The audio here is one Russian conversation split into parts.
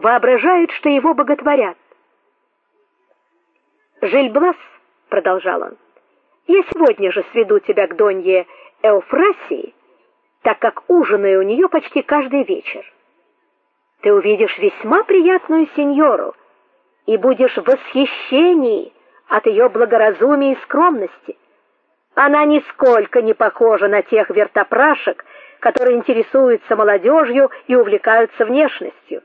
воображают, что его боготворят. Жильблас, продолжал он. Я сегодня же сведу тебя к Донье Эуфрасии, так как ужинаю у нее почти каждый вечер. Ты увидишь весьма приятную сеньору и будешь в восхищении от ее благоразумия и скромности. Она нисколько не похожа на тех вертопрашек, которые интересуются молодежью и увлекаются внешностью.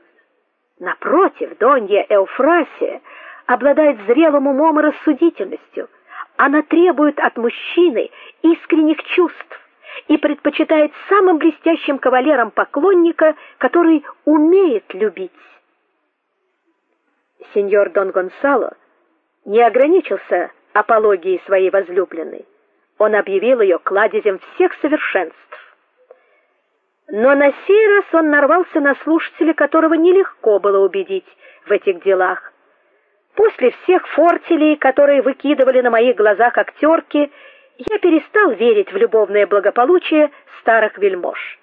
Напротив, Донья Эуфрасия обладает зрелым умом и рассудительностью. Она требует от мужчины искренних чувств и предпочитает самым блестящим кавалером поклонника, который умеет любить. Сеньор Дон Гонсало не ограничился апологией своей возлюбленной. Он объявил ее кладезем всех совершенств. Но на сей раз он нарвался на слушателя, которого нелегко было убедить в этих делах. После всех фортелей, которые выкидывали на моих глазах актерки, я перестал верить в любовное благополучие старых вельмож.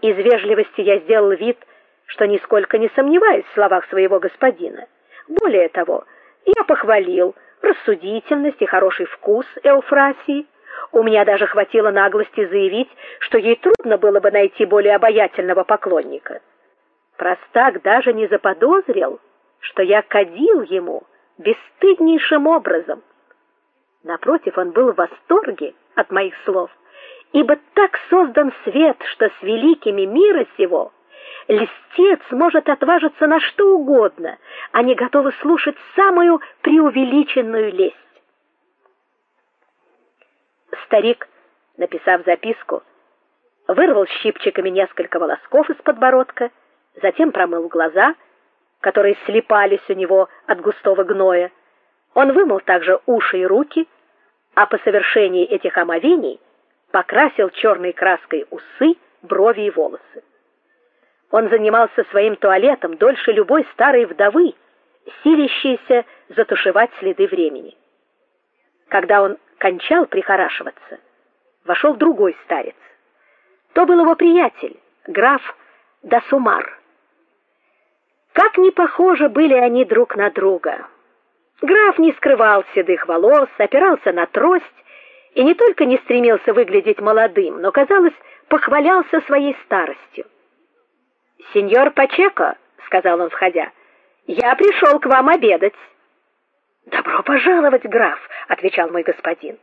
Из вежливости я сделал вид, что нисколько не сомневаюсь в словах своего господина. Более того, я похвалил рассудительность и хороший вкус Эуфрасии. У меня даже хватило наглости заявить, что ей трудно было бы найти более обаятельного поклонника. Простак даже не заподозрил, что я кадил ему бесстыднейшим образом. Напротив, он был в восторге от моих слов, ибо так создан свет, что с великими мира сего листец может отважиться на что угодно, они готовы слушать самую преувеличенную лесть. Старик, написав записку, вырвал щипчиками несколько волосков из подбородка, затем промыл глаза, которые слипались у него от густого гноя. Он вымыл также уши и руки, а по совершении этих омовений покрасил черной краской усы, брови и волосы. Он занимался своим туалетом дольше любой старой вдовы, силящейся затушевать следы времени. Когда он кончал прихорашиваться, вошел другой старец. То был его приятель, граф Дасумар. Как не похожи были они друг на друга. Граф не скрывал седых волос, опирался на трость и не только не стремился выглядеть молодым, но, казалось, похвалялся своей старостью. "Сеньор Пачеко", сказал он, входя. "Я пришел к вам обедать". "Добро пожаловать, граф", отвечал мой господин.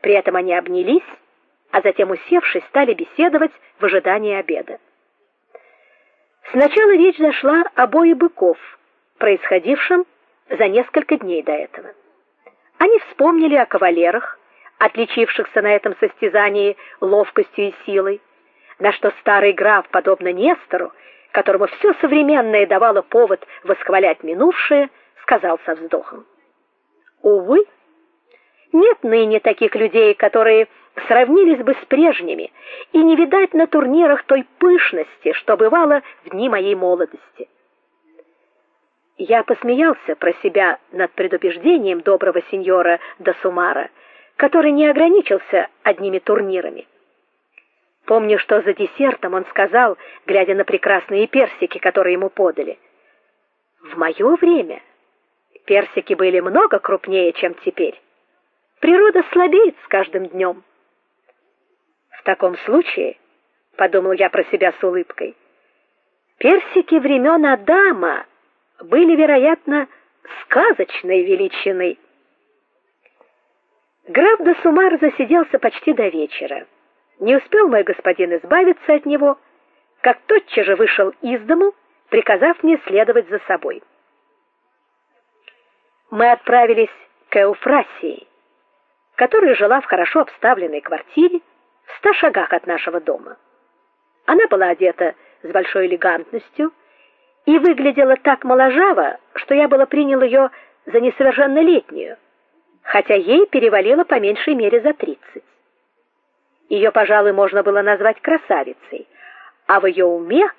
При этом они обнялись, а затем, усевшись, стали беседовать в ожидании обеда. Сначала речь зашла о бое быков, происходившем за несколько дней до этого. Они вспомнили о кавалерах, отличившихся на этом состязании ловкостью и силой, на что старый граф, подобно Нестору, которому все современное давало повод восхвалять минувшее, сказал со вздохом: "Увы, нет ныне таких людей, которые сравнились бы с прежними, и не видать на турнирах той пышности, что бывало в дни моей молодости. Я посмеялся про себя над предубеждением доброго сеньора Дасумара, который не ограничился одними турнирами. Помню, что за десертом он сказал, глядя на прекрасные персики, которые ему подали: "В мое время персики были много крупнее, чем теперь. Природа слабеет с каждым днем. В таком случае, подумал я про себя с улыбкой, персики времен Адама были, вероятно, сказочной величины. Граф де Сумар засиделся почти до вечера. Не успел мой господин избавиться от него, как тотчас же вышел из дому, приказав мне следовать за собой. Мы отправились к Эуфрасии, которая жила в хорошо обставленной квартире в ста шагах от нашего дома. Она была одета с большой элегантностью, и выглядела так моложаво, что я было принял ее за несовершеннолетнюю, хотя ей перевалило по меньшей мере за тридцать. Ее, пожалуй, можно было назвать красавицей, а в ее уме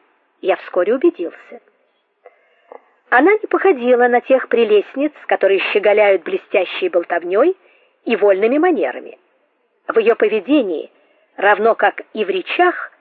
я вскоре убедился. Она не походила на тех прелестниц, которые щеголяют блестящей болтовней и вольными манерами. В ее поведении, равно как и в речах,